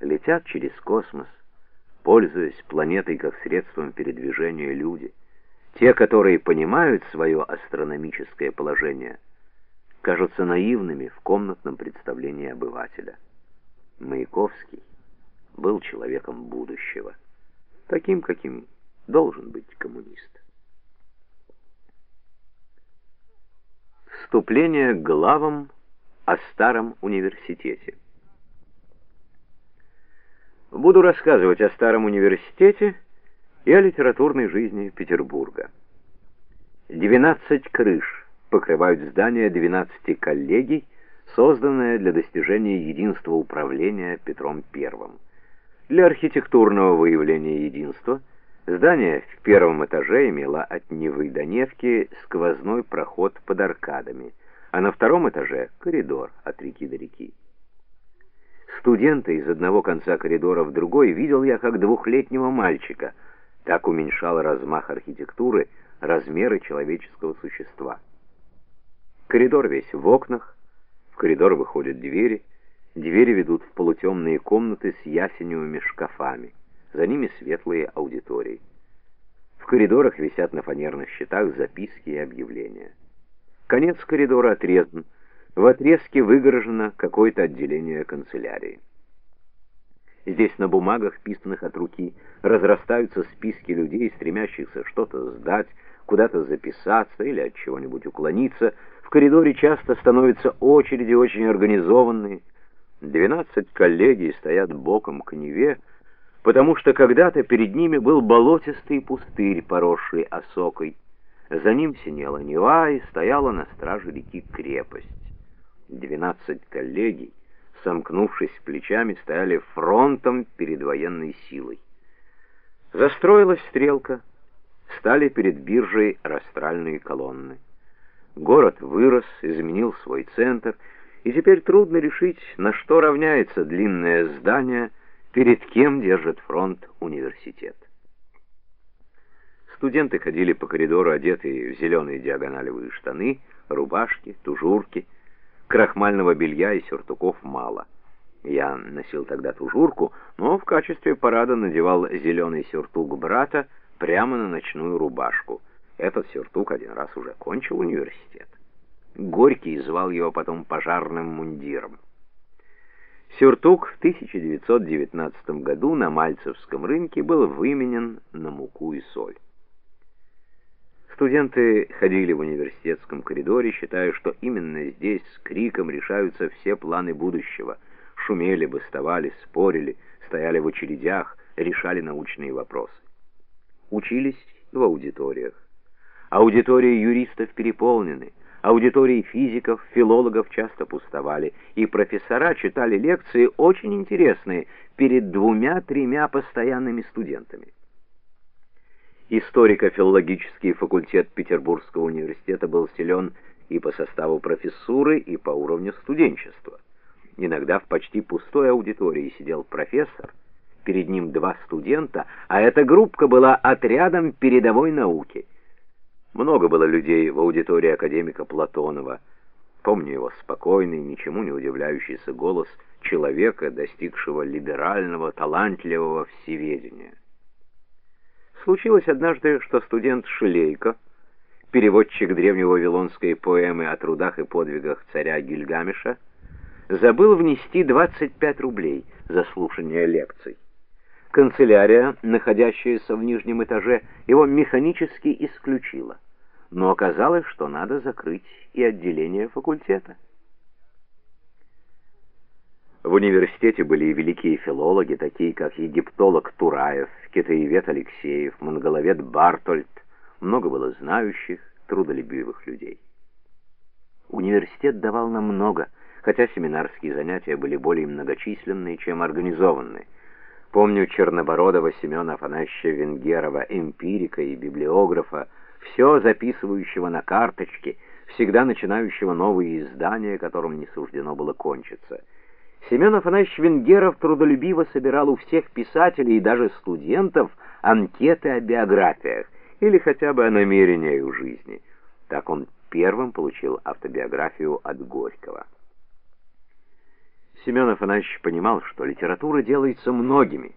летят через космос, пользуясь планетой как средством передвижения люди. Те, которые понимают свое астрономическое положение, кажутся наивными в комнатном представлении обывателя. Маяковский был человеком будущего, таким, каким должен быть коммунист. Вступление к главам о старом университете. Буду рассказывать о старом университете и о литературной жизни Петербурга. 12 крыш покрывают здание 12 коллегий, созданное для достижения единства управления Петром I. Для архитектурного выявления единства здание в первом этаже имело от Невы до Невки сквозной проход под аркадами, а на втором этаже коридор от реки до реки. Студента из одного конца коридора в другой видел я как двухлетнего мальчика. Так уменьшал размах архитектуры размеры человеческого существа. Коридор весь в окнах, в коридор выходят двери, двери ведут в полутемные комнаты с ясеневыми шкафами, за ними светлые аудитории. В коридорах висят на фанерных щитах записки и объявления. Конец коридора отрезан, в отрезке выгорожено какое-то отделение канцелярии. Здесь на бумагах, писанных от руки, разрастаются списки людей, стремящихся что-то сдать, куда-то записаться или от чего-нибудь уклониться. В коридоре часто становятся очереди очень организованные. Двенадцать коллегий стоят боком к Неве, потому что когда-то перед ними был болотистый пустырь, поросший осокой. За ним синела Нева и стояла на страже реки крепость. Двенадцать коллегий, сомкнувшись плечами, стояли фронтом перед военной силой. Застроилась стрелка, стали перед биржей растральные колонны. Город вырос, изменил свой центр, и теперь трудно решить, на что равняется длинное здание, перед кем держит фронт университет. Студенты ходили по коридору, одетые в зеленые диагоналевые штаны, рубашки, тужурки, крахмального белья и сюртуков мало. Я носил тогда тужурку, но в качестве парада надевал зеленый сюртук брата прямо на ночную рубашку. Этот сюртук один раз уже кончил университет. Горький звал его потом пожарным мундиром. Сюртук в 1919 году на Мальцевском рынке был выменен на муку и соль. Студенты ходили в университетском коридоре, считая, что именно здесь с криком решаются все планы будущего. Шумели, бастовали, спорили, стояли в очередях, решали научные вопросы. Учились в аудиториях. Аудитории юристов переполнены, аудитории физиков, филологов часто пустовали, и профессора читали лекции очень интересные перед двумя-тремя постоянными студентами. Историко-филологический факультет Петербургского университета был силен и по составу профессуры, и по уровню студенчества. Иногда в почти пустой аудитории сидел профессор, перед ним два студента, а эта группка была отрядом передовой науки. Много было людей в аудитории академика Платонова. Помню его спокойный, ничему не удивляющийся голос человека, достигшего либерального, талантливого всеведения. Случилось однажды, что студент Шилейко, переводчик древневавилонской поэмы о трудах и подвигах царя Гильгамеша, забыл внести 25 рублей за слушание лекций. Канцелярия, находящаяся в нижнем этаже, его механически исключила, но оказалось, что надо закрыть и отделение факультета. В университете были и великие филологи, такие как египтолог Тураев, китаевед Алексеев, монголовед Бартольд. Много было знающих, трудолюбивых людей. Университет давал нам много, хотя семинарские занятия были более многочисленные, чем организованные. Помню Чернобородова Семена Афанасьевича Венгерова, эмпирика и библиографа, все записывающего на карточке, всегда начинающего новые издания, которым не суждено было кончиться — Семен Афанасьевич Венгеров трудолюбиво собирал у всех писателей и даже студентов анкеты о биографиях или хотя бы о намерениях в жизни. Так он первым получил автобиографию от Горького. Семен Афанасьевич понимал, что литература делается многими,